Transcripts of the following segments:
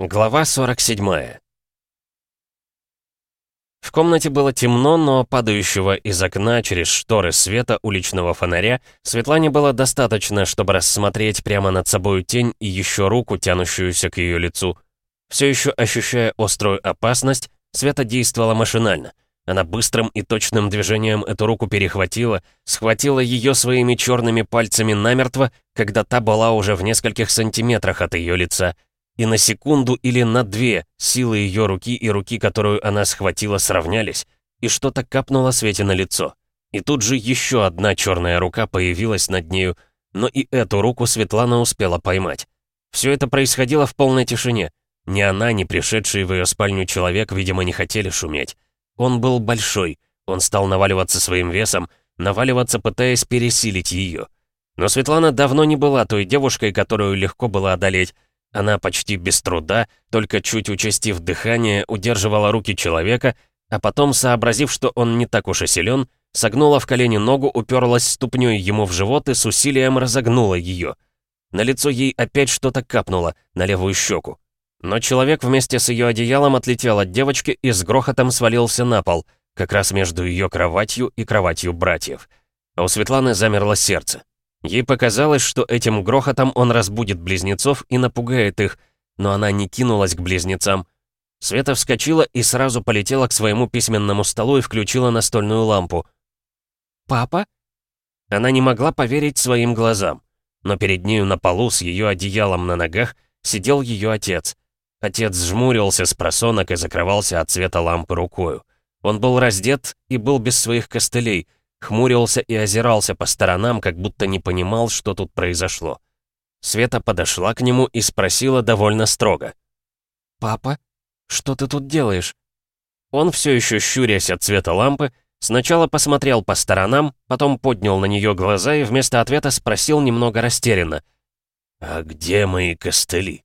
Глава 47 В комнате было темно, но падающего из окна через шторы света уличного фонаря Светлане было достаточно, чтобы рассмотреть прямо над собой тень и еще руку, тянущуюся к ее лицу. Все еще ощущая острую опасность, Света действовала машинально. Она быстрым и точным движением эту руку перехватила, схватила ее своими черными пальцами намертво, когда та была уже в нескольких сантиметрах от ее лица — и на секунду или на две силы ее руки и руки, которую она схватила, сравнялись, и что-то капнуло Свете на лицо. И тут же еще одна черная рука появилась над нею, но и эту руку Светлана успела поймать. Все это происходило в полной тишине. Ни она, ни пришедший в ее спальню человек, видимо, не хотели шуметь. Он был большой, он стал наваливаться своим весом, наваливаться, пытаясь пересилить ее. Но Светлана давно не была той девушкой, которую легко было одолеть, она почти без труда, только чуть участив дыхание, удерживала руки человека, а потом, сообразив, что он не так уж и силен, согнула в колени ногу, уперлась ступней ему в живот и с усилием разогнула ее. На лицо ей опять что-то капнуло, на левую щеку. Но человек вместе с ее одеялом отлетел от девочки и с грохотом свалился на пол, как раз между ее кроватью и кроватью братьев. А у Светланы замерло сердце. Ей показалось, что этим грохотом он разбудит близнецов и напугает их, но она не кинулась к близнецам. Света вскочила и сразу полетела к своему письменному столу и включила настольную лампу. «Папа?» Она не могла поверить своим глазам, но перед нею на полу с ее одеялом на ногах сидел ее отец. Отец жмурился с просонок и закрывался от света лампы рукою. Он был раздет и был без своих костылей — хмурился и озирался по сторонам, как будто не понимал, что тут произошло. Света подошла к нему и спросила довольно строго. «Папа, что ты тут делаешь?» Он, все еще щурясь от цвета лампы, сначала посмотрел по сторонам, потом поднял на нее глаза и вместо ответа спросил немного растерянно. «А где мои костыли?»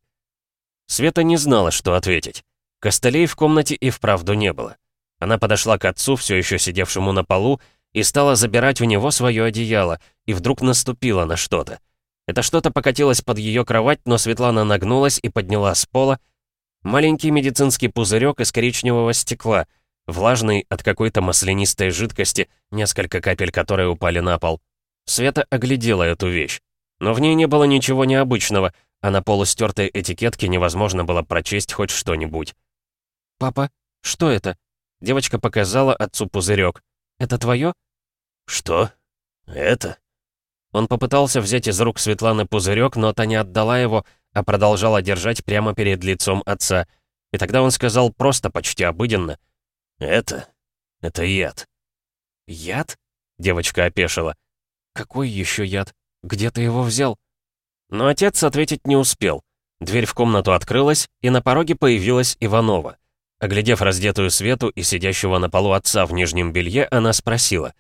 Света не знала, что ответить. Костылей в комнате и вправду не было. Она подошла к отцу, все еще сидевшему на полу, и стала забирать у него свое одеяло, и вдруг наступила на что-то. Это что-то покатилось под ее кровать, но Светлана нагнулась и подняла с пола маленький медицинский пузырек из коричневого стекла, влажный от какой-то маслянистой жидкости, несколько капель которой упали на пол. Света оглядела эту вещь. Но в ней не было ничего необычного, а на полустертой этикетке невозможно было прочесть хоть что-нибудь. «Папа, что это?» Девочка показала отцу пузырек. «Это твое?» «Что? Это?» Он попытался взять из рук Светланы пузырек, но та не отдала его, а продолжала держать прямо перед лицом отца. И тогда он сказал просто, почти обыденно. «Это? Это яд». «Яд?» — девочка опешила. «Какой еще яд? Где ты его взял?» Но отец ответить не успел. Дверь в комнату открылась, и на пороге появилась Иванова. Оглядев раздетую Свету и сидящего на полу отца в нижнем белье, она спросила.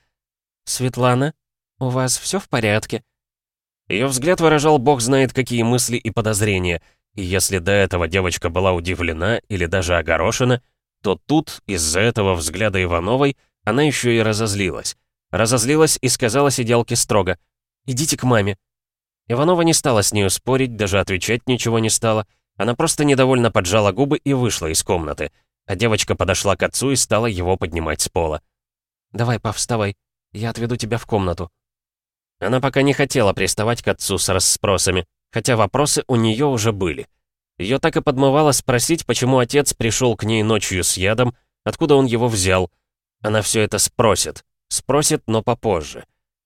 «Светлана, у вас все в порядке?» Ее взгляд выражал бог знает какие мысли и подозрения, и если до этого девочка была удивлена или даже огорошена, то тут, из-за этого взгляда Ивановой, она еще и разозлилась. Разозлилась и сказала сиделке строго «Идите к маме». Иванова не стала с нею спорить, даже отвечать ничего не стала. Она просто недовольно поджала губы и вышла из комнаты. А девочка подошла к отцу и стала его поднимать с пола. «Давай, пап, вставай. Я отведу тебя в комнату». Она пока не хотела приставать к отцу с расспросами, хотя вопросы у нее уже были. Ее так и подмывало спросить, почему отец пришел к ней ночью с ядом, откуда он его взял. Она все это спросит. Спросит, но попозже.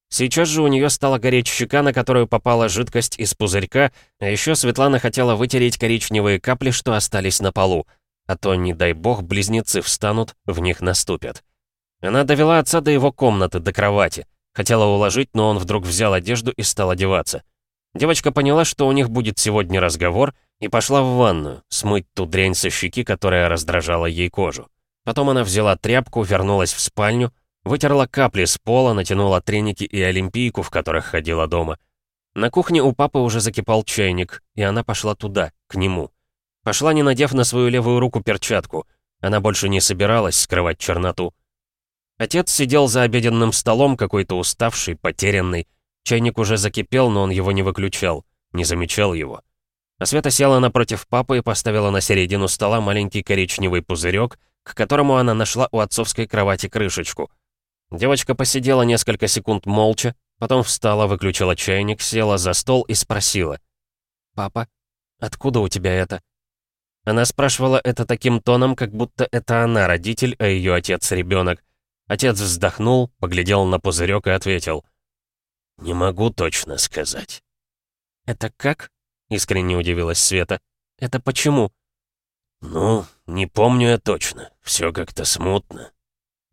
Сейчас же у нее стала гореть щека, на которую попала жидкость из пузырька, а еще Светлана хотела вытереть коричневые капли, что остались на полу. А то, не дай бог, близнецы встанут, в них наступят. Она довела отца до его комнаты, до кровати. Хотела уложить, но он вдруг взял одежду и стал одеваться. Девочка поняла, что у них будет сегодня разговор, и пошла в ванную, смыть ту дрянь со щеки, которая раздражала ей кожу. Потом она взяла тряпку, вернулась в спальню, вытерла капли с пола, натянула треники и олимпийку, в которых ходила дома. На кухне у папы уже закипал чайник, и она пошла туда, к нему. Пошла, не надев на свою левую руку перчатку. Она больше не собиралась скрывать черноту. Отец сидел за обеденным столом, какой-то уставший, потерянный. Чайник уже закипел, но он его не выключал, не замечал его. А Света села напротив папы и поставила на середину стола маленький коричневый пузырек, к которому она нашла у отцовской кровати крышечку. Девочка посидела несколько секунд молча, потом встала, выключила чайник, села за стол и спросила. «Папа, откуда у тебя это?» Она спрашивала это таким тоном, как будто это она родитель, а ее отец ребенок. Отец вздохнул, поглядел на пузырек и ответил. «Не могу точно сказать». «Это как?» — искренне удивилась Света. «Это почему?» «Ну, не помню я точно. Все как-то смутно».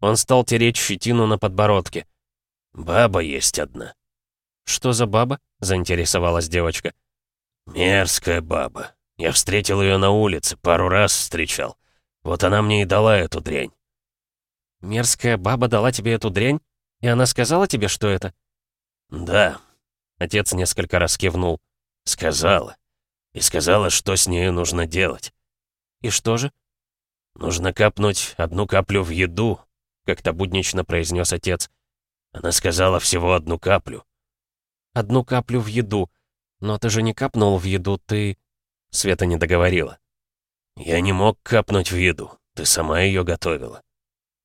Он стал тереть щетину на подбородке. «Баба есть одна». «Что за баба?» — заинтересовалась девочка. «Мерзкая баба. Я встретил ее на улице, пару раз встречал. Вот она мне и дала эту дрянь». «Мерзкая баба дала тебе эту дрянь? И она сказала тебе, что это?» «Да». Отец несколько раз кивнул. «Сказала. И сказала, что с нею нужно делать». «И что же?» «Нужно капнуть одну каплю в еду», — как-то буднично произнес отец. Она сказала всего одну каплю. «Одну каплю в еду. Но ты же не капнул в еду, ты...» Света не договорила. «Я не мог капнуть в еду. Ты сама ее готовила».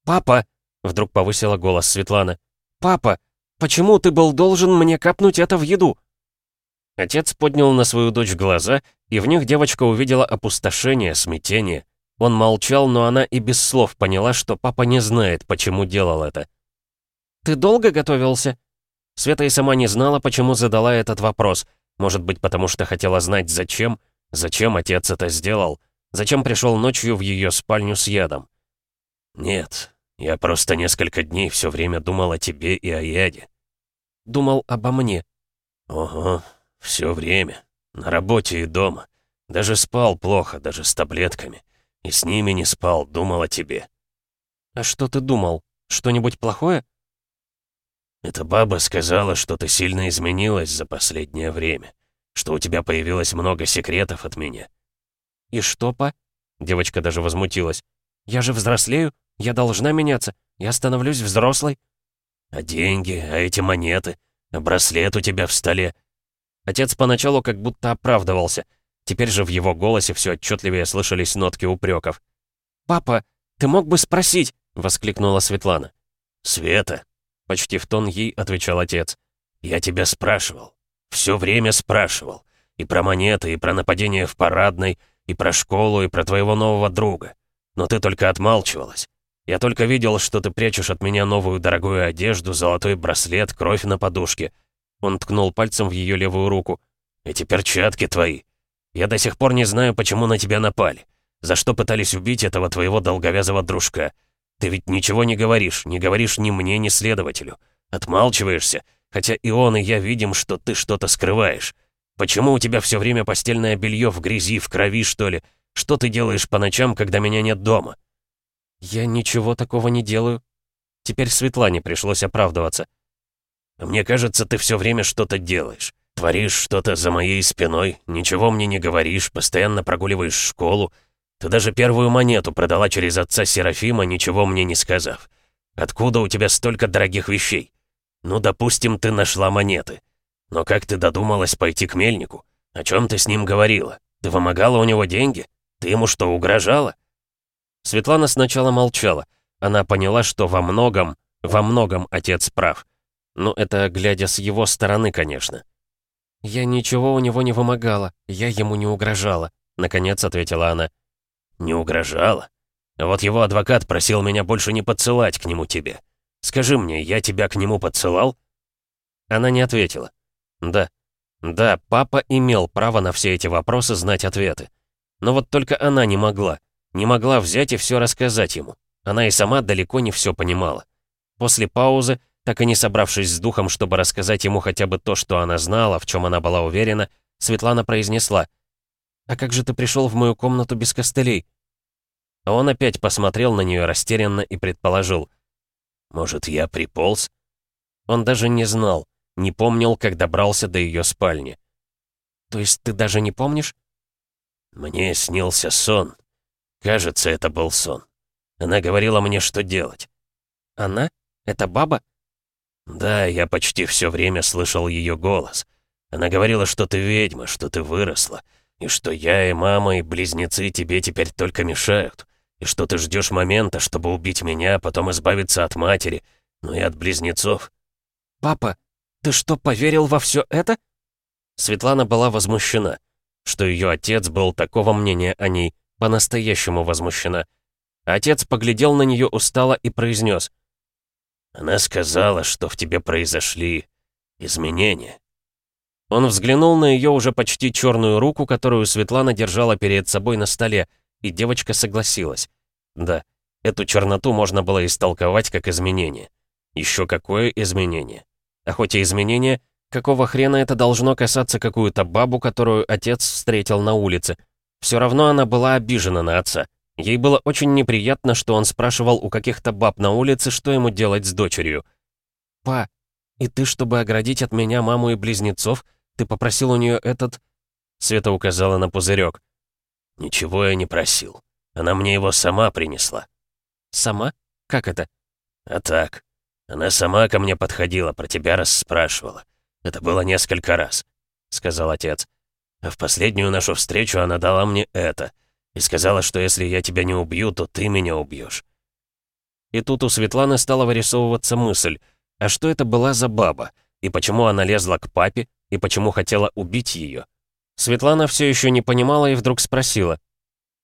«Папа!» — вдруг повысила голос Светлана. «Папа, почему ты был должен мне капнуть это в еду?» Отец поднял на свою дочь глаза, и в них девочка увидела опустошение, смятение. Он молчал, но она и без слов поняла, что папа не знает, почему делал это. «Ты долго готовился?» Света и сама не знала, почему задала этот вопрос. Может быть, потому что хотела знать, зачем? Зачем отец это сделал? Зачем пришел ночью в ее спальню с ядом? «Нет, я просто несколько дней все время думал о тебе и о яде». «Думал обо мне?» «Ого, все время. На работе и дома. Даже спал плохо, даже с таблетками. И с ними не спал, думал о тебе». «А что ты думал? Что-нибудь плохое?» «Эта баба сказала, что ты сильно изменилась за последнее время, что у тебя появилось много секретов от меня». «И что, па?» Девочка даже возмутилась. «Я же взрослею, я должна меняться, я становлюсь взрослой». «А деньги, а эти монеты, а браслет у тебя в столе?» Отец поначалу как будто оправдывался — Теперь же в его голосе все отчетливее слышались нотки упреков. «Папа, ты мог бы спросить?» — воскликнула Светлана. «Света!» — почти в тон ей отвечал отец. «Я тебя спрашивал. Все время спрашивал. И про монеты, и про нападение в парадной, и про школу, и про твоего нового друга. Но ты только отмалчивалась. Я только видел, что ты прячешь от меня новую дорогую одежду, золотой браслет, кровь на подушке». Он ткнул пальцем в ее левую руку. «Эти перчатки твои. Я до сих пор не знаю, почему на тебя напали. За что пытались убить этого твоего долговязого дружка? Ты ведь ничего не говоришь, не говоришь ни мне, ни следователю. Отмалчиваешься, хотя и он, и я видим, что ты что-то скрываешь. Почему у тебя все время постельное белье в грязи, в крови, что ли? Что ты делаешь по ночам, когда меня нет дома?» «Я ничего такого не делаю». Теперь Светлане пришлось оправдываться. «Мне кажется, ты все время что-то делаешь. Творишь что-то за моей спиной, ничего мне не говоришь, постоянно прогуливаешь школу. Ты даже первую монету продала через отца Серафима, ничего мне не сказав. Откуда у тебя столько дорогих вещей? Ну, допустим, ты нашла монеты. Но как ты додумалась пойти к мельнику? О чем ты с ним говорила? Ты вымогала у него деньги? Ты ему что, угрожала?» Светлана сначала молчала. Она поняла, что во многом, во многом отец прав. Ну, это глядя с его стороны, конечно. «Я ничего у него не вымогала, я ему не угрожала», — наконец ответила она. «Не угрожала? Вот его адвокат просил меня больше не подсылать к нему тебе. Скажи мне, я тебя к нему подсылал?» Она не ответила. «Да, да, папа имел право на все эти вопросы знать ответы. Но вот только она не могла. Не могла взять и все рассказать ему. Она и сама далеко не все понимала. После паузы так и не собравшись с духом, чтобы рассказать ему хотя бы то, что она знала, в чем она была уверена, Светлана произнесла. «А как же ты пришел в мою комнату без костылей?» А он опять посмотрел на нее растерянно и предположил. «Может, я приполз?» Он даже не знал, не помнил, как добрался до ее спальни. «То есть ты даже не помнишь?» «Мне снился сон. Кажется, это был сон. Она говорила мне, что делать». «Она? Это баба?» «Да, я почти все время слышал ее голос. Она говорила, что ты ведьма, что ты выросла. И что я и мама, и близнецы тебе теперь только мешают. И что ты ждешь момента, чтобы убить меня, а потом избавиться от матери, ну и от близнецов». «Папа, ты что, поверил во все это?» Светлана была возмущена, что ее отец был такого мнения о ней, по-настоящему возмущена. Отец поглядел на нее устало и произнес. «Она сказала, что в тебе произошли изменения». Он взглянул на ее уже почти черную руку, которую Светлана держала перед собой на столе, и девочка согласилась. Да, эту черноту можно было истолковать как изменение. Еще какое изменение? А хоть и изменение, какого хрена это должно касаться какую-то бабу, которую отец встретил на улице? Все равно она была обижена на отца. Ей было очень неприятно, что он спрашивал у каких-то баб на улице, что ему делать с дочерью. «Па, и ты, чтобы оградить от меня маму и близнецов, ты попросил у нее этот...» Света указала на пузырек. «Ничего я не просил. Она мне его сама принесла». «Сама? Как это?» «А так. Она сама ко мне подходила, про тебя расспрашивала. Это было несколько раз», — сказал отец. «А в последнюю нашу встречу она дала мне это и сказала, что если я тебя не убью, то ты меня убьешь. И тут у Светланы стала вырисовываться мысль, а что это была за баба, и почему она лезла к папе, и почему хотела убить ее. Светлана все еще не понимала и вдруг спросила,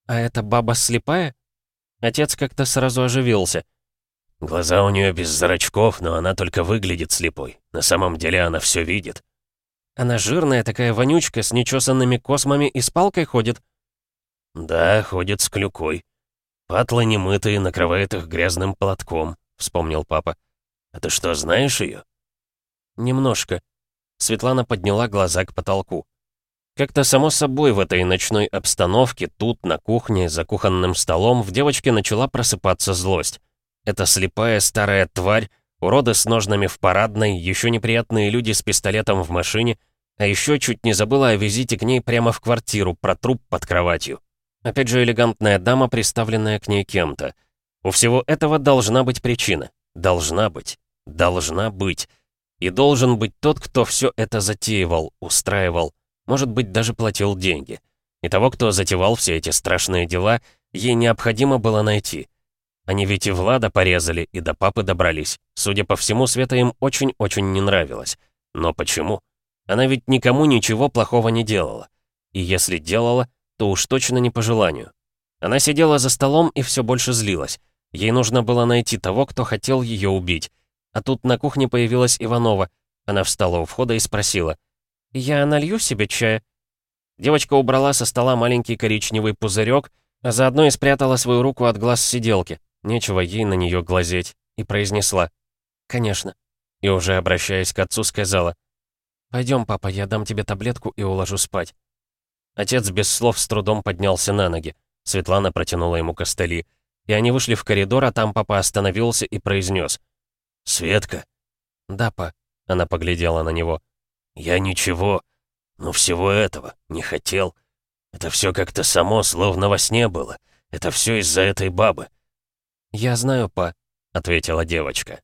«А эта баба слепая?» Отец как-то сразу оживился. «Глаза у нее без зрачков, но она только выглядит слепой. На самом деле она все видит». «Она жирная такая вонючка, с нечесанными космами и с палкой ходит?» «Да, ходит с клюкой. Патлы немытые, накрывает их грязным платком», — вспомнил папа. «А ты что, знаешь ее?» «Немножко». Светлана подняла глаза к потолку. Как-то само собой в этой ночной обстановке, тут, на кухне, за кухонным столом, в девочке начала просыпаться злость. Эта слепая старая тварь, уроды с ножнами в парадной, еще неприятные люди с пистолетом в машине, а еще чуть не забыла о визите к ней прямо в квартиру, про труп под кроватью. Опять же элегантная дама, приставленная к ней кем-то. У всего этого должна быть причина. Должна быть. Должна быть. И должен быть тот, кто все это затеивал, устраивал, может быть, даже платил деньги. И того, кто затевал все эти страшные дела, ей необходимо было найти. Они ведь и Влада порезали, и до папы добрались. Судя по всему, Света им очень-очень не нравилась. Но почему? Она ведь никому ничего плохого не делала. И если делала, то уж точно не по желанию. Она сидела за столом и все больше злилась. Ей нужно было найти того, кто хотел ее убить. А тут на кухне появилась Иванова. Она встала у входа и спросила. «Я налью себе чая?» Девочка убрала со стола маленький коричневый пузырек, а заодно и спрятала свою руку от глаз сиделки. Нечего ей на нее глазеть. И произнесла. «Конечно». И уже обращаясь к отцу, сказала. «Пойдем, папа, я дам тебе таблетку и уложу спать». Отец без слов с трудом поднялся на ноги. Светлана протянула ему костыли. И они вышли в коридор, а там папа остановился и произнес. «Светка?» «Да, па». Она поглядела на него. «Я ничего, ну всего этого, не хотел. Это все как-то само, словно во сне было. Это все из-за этой бабы». «Я знаю, па», — ответила девочка.